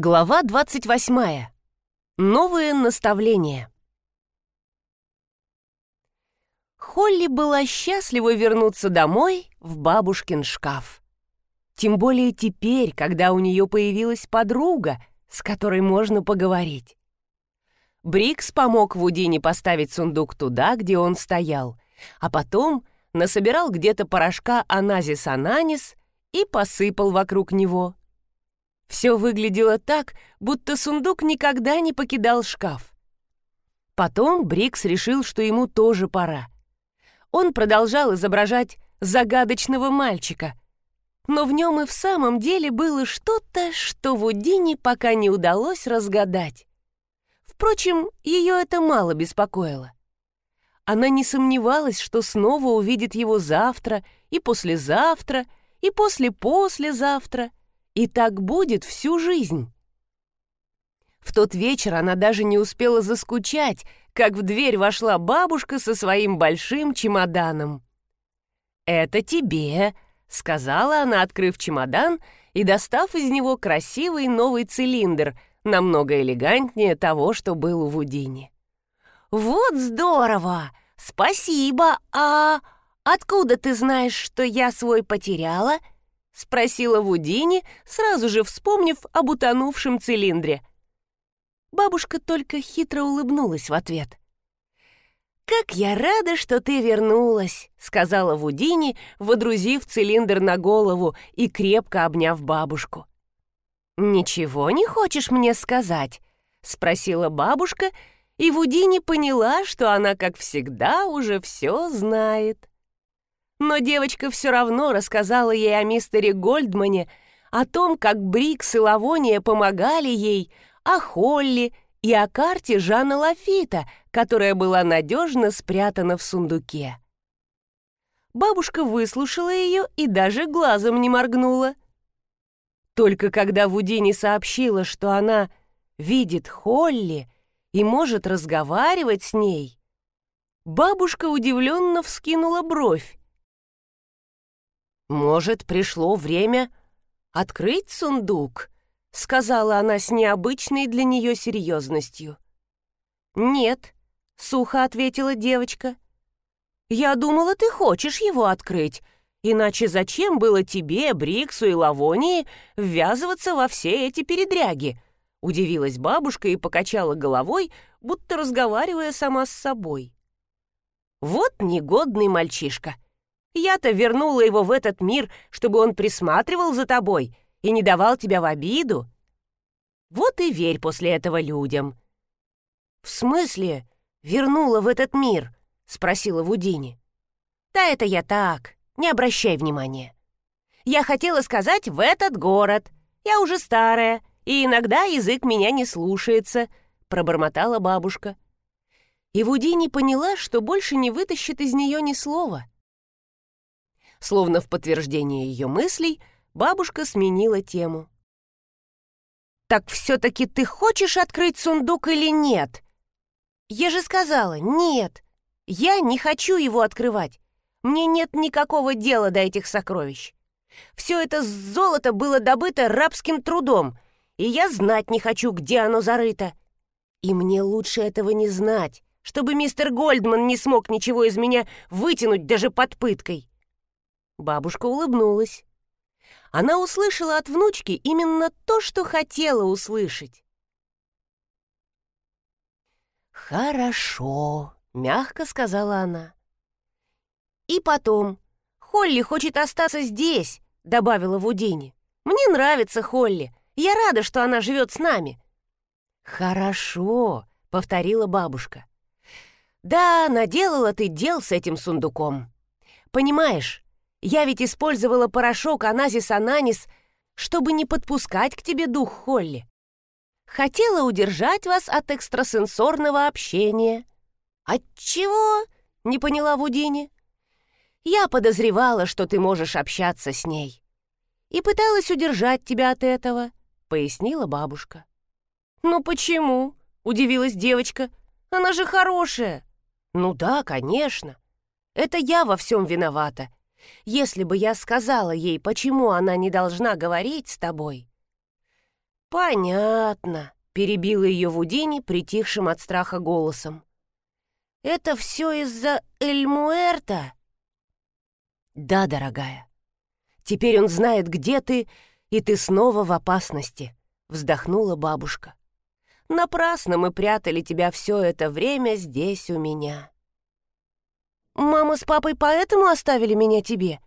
Глава 28. Новые наставления. Холли была счастлива вернуться домой в бабушкин шкаф. Тем более теперь, когда у нее появилась подруга, с которой можно поговорить. Брикс помог Вудине поставить сундук туда, где он стоял, а потом насобирал где-то порошка аназис ананис и посыпал вокруг него – все выглядело так, будто сундук никогда не покидал шкаф. Потом Брикс решил, что ему тоже пора. Он продолжал изображать загадочного мальчика, но в нем и в самом деле было что-то, что Вудине пока не удалось разгадать. Впрочем, ее это мало беспокоило. Она не сомневалась, что снова увидит его завтра и послезавтра и после-послезавтра — и так будет всю жизнь. В тот вечер она даже не успела заскучать, как в дверь вошла бабушка со своим большим чемоданом. «Это тебе», — сказала она, открыв чемодан и достав из него красивый новый цилиндр, намного элегантнее того, что был у Вудини. «Вот здорово! Спасибо! А откуда ты знаешь, что я свой потеряла?» — спросила Вудини, сразу же вспомнив об утонувшем цилиндре. Бабушка только хитро улыбнулась в ответ. «Как я рада, что ты вернулась!» — сказала Вудини, водрузив цилиндр на голову и крепко обняв бабушку. «Ничего не хочешь мне сказать?» — спросила бабушка, и Вудини поняла, что она, как всегда, уже все знает. Но девочка все равно рассказала ей о мистере Гольдмане, о том, как Брикс и Лавония помогали ей, о Холли и о карте Жана Лафита, которая была надежно спрятана в сундуке. Бабушка выслушала ее и даже глазом не моргнула. Только когда Вудини сообщила, что она видит Холли и может разговаривать с ней, бабушка удивленно вскинула бровь. «Может, пришло время открыть сундук?» — сказала она с необычной для нее серьезностью. «Нет», — сухо ответила девочка. «Я думала, ты хочешь его открыть, иначе зачем было тебе, Бриксу и Лавонии ввязываться во все эти передряги?» Удивилась бабушка и покачала головой, будто разговаривая сама с собой. «Вот негодный мальчишка!» Я-то вернула его в этот мир, чтобы он присматривал за тобой и не давал тебя в обиду. Вот и верь после этого людям». «В смысле вернула в этот мир?» — спросила Вудини. «Да это я так, не обращай внимания. Я хотела сказать «в этот город». Я уже старая, и иногда язык меня не слушается», — пробормотала бабушка. И Вудини поняла, что больше не вытащит из нее ни слова — Словно в подтверждение ее мыслей, бабушка сменила тему. «Так все-таки ты хочешь открыть сундук или нет?» «Я же сказала, нет. Я не хочу его открывать. Мне нет никакого дела до этих сокровищ. Все это золото было добыто рабским трудом, и я знать не хочу, где оно зарыто. И мне лучше этого не знать, чтобы мистер Гольдман не смог ничего из меня вытянуть даже под пыткой. Бабушка улыбнулась. Она услышала от внучки именно то, что хотела услышать. «Хорошо», — мягко сказала она. «И потом, Холли хочет остаться здесь», — добавила Вудини. «Мне нравится Холли. Я рада, что она живет с нами». «Хорошо», — повторила бабушка. «Да, наделала ты дел с этим сундуком. Понимаешь, я ведь использовала порошок аназис-ананис, чтобы не подпускать к тебе дух Холли. Хотела удержать вас от экстрасенсорного общения. От чего? Не поняла Вудини. Я подозревала, что ты можешь общаться с ней. И пыталась удержать тебя от этого, пояснила бабушка. Ну почему? Удивилась девочка. Она же хорошая. Ну да, конечно. Это я во всем виновата. Если бы я сказала ей, почему она не должна говорить с тобой... «Понятно», — перебила ее Вудини, притихшим от страха голосом. «Это все из-за Эльмуэрта?» «Да, дорогая. Теперь он знает, где ты, и ты снова в опасности», — вздохнула бабушка. «Напрасно мы прятали тебя все это время здесь у меня». «Мама с папой поэтому оставили меня тебе?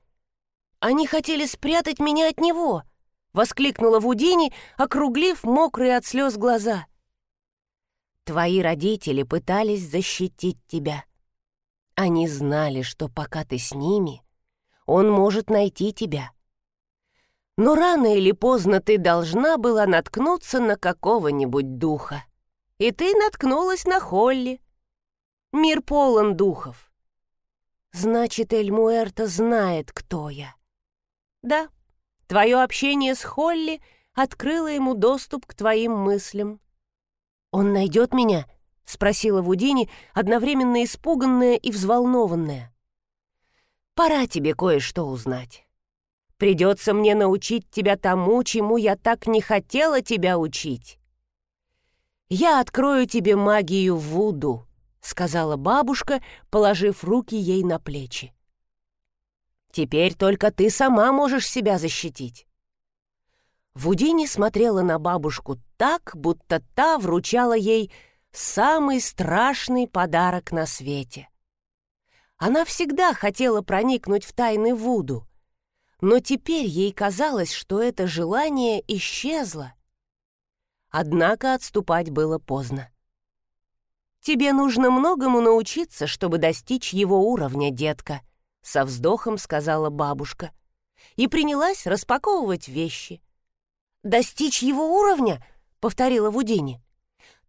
Они хотели спрятать меня от него», — воскликнула Вудини, округлив мокрые от слез глаза. «Твои родители пытались защитить тебя. Они знали, что пока ты с ними, он может найти тебя. Но рано или поздно ты должна была наткнуться на какого-нибудь духа. И ты наткнулась на Холли. Мир полон духов. Значит, Эльмуэрта знает, кто я. Да, Твое общение с Холли открыло ему доступ к твоим мыслям. «Он найдет меня?» — спросила Вудини, одновременно испуганная и взволнованная. «Пора тебе кое-что узнать. Придется мне научить тебя тому, чему я так не хотела тебя учить. Я открою тебе магию Вуду», — сказала бабушка, положив руки ей на плечи. Теперь только ты сама можешь себя защитить». Вудини смотрела на бабушку так, будто та вручала ей самый страшный подарок на свете. Она всегда хотела проникнуть в тайны Вуду, но теперь ей казалось, что это желание исчезло. Однако отступать было поздно. «Тебе нужно многому научиться, чтобы достичь его уровня, детка», — со вздохом сказала бабушка. И принялась распаковывать вещи. «Достичь его уровня?» — повторила Вудини.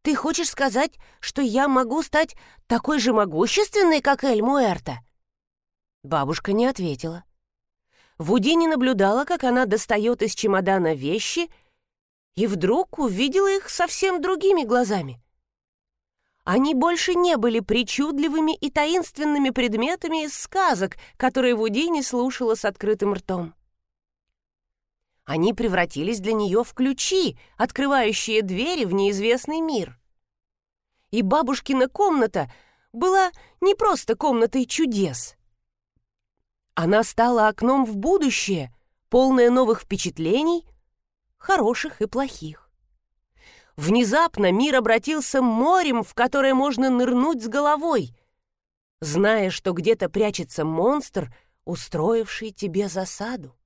«Ты хочешь сказать, что я могу стать такой же могущественной, как Эль Муэрта?» Бабушка не ответила. Вудини наблюдала, как она достает из чемодана вещи, и вдруг увидела их совсем другими глазами. Они больше не были причудливыми и таинственными предметами из сказок, которые Вудини слушала с открытым ртом. Они превратились для нее в ключи, открывающие двери в неизвестный мир. И бабушкина комната была не просто комнатой чудес. Она стала окном в будущее, полное новых впечатлений, хороших и плохих. Внезапно мир обратился морем, в которое можно нырнуть с головой, зная, что где-то прячется монстр, устроивший тебе засаду.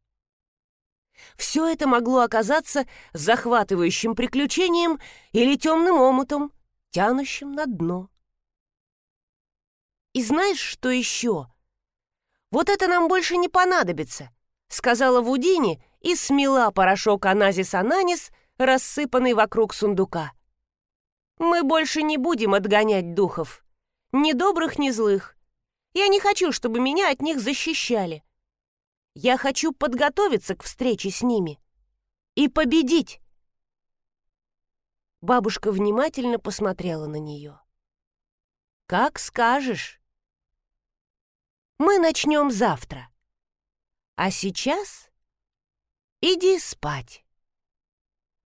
Все это могло оказаться захватывающим приключением или темным омутом, тянущим на дно. И знаешь, что еще? Вот это нам больше не понадобится, сказала Вудини и смела порошок Аназис Ананис — рассыпанный вокруг сундука. «Мы больше не будем отгонять духов. Ни добрых, ни злых. Я не хочу, чтобы меня от них защищали. Я хочу подготовиться к встрече с ними и победить». Бабушка внимательно посмотрела на нее. «Как скажешь. Мы начнем завтра. А сейчас иди спать».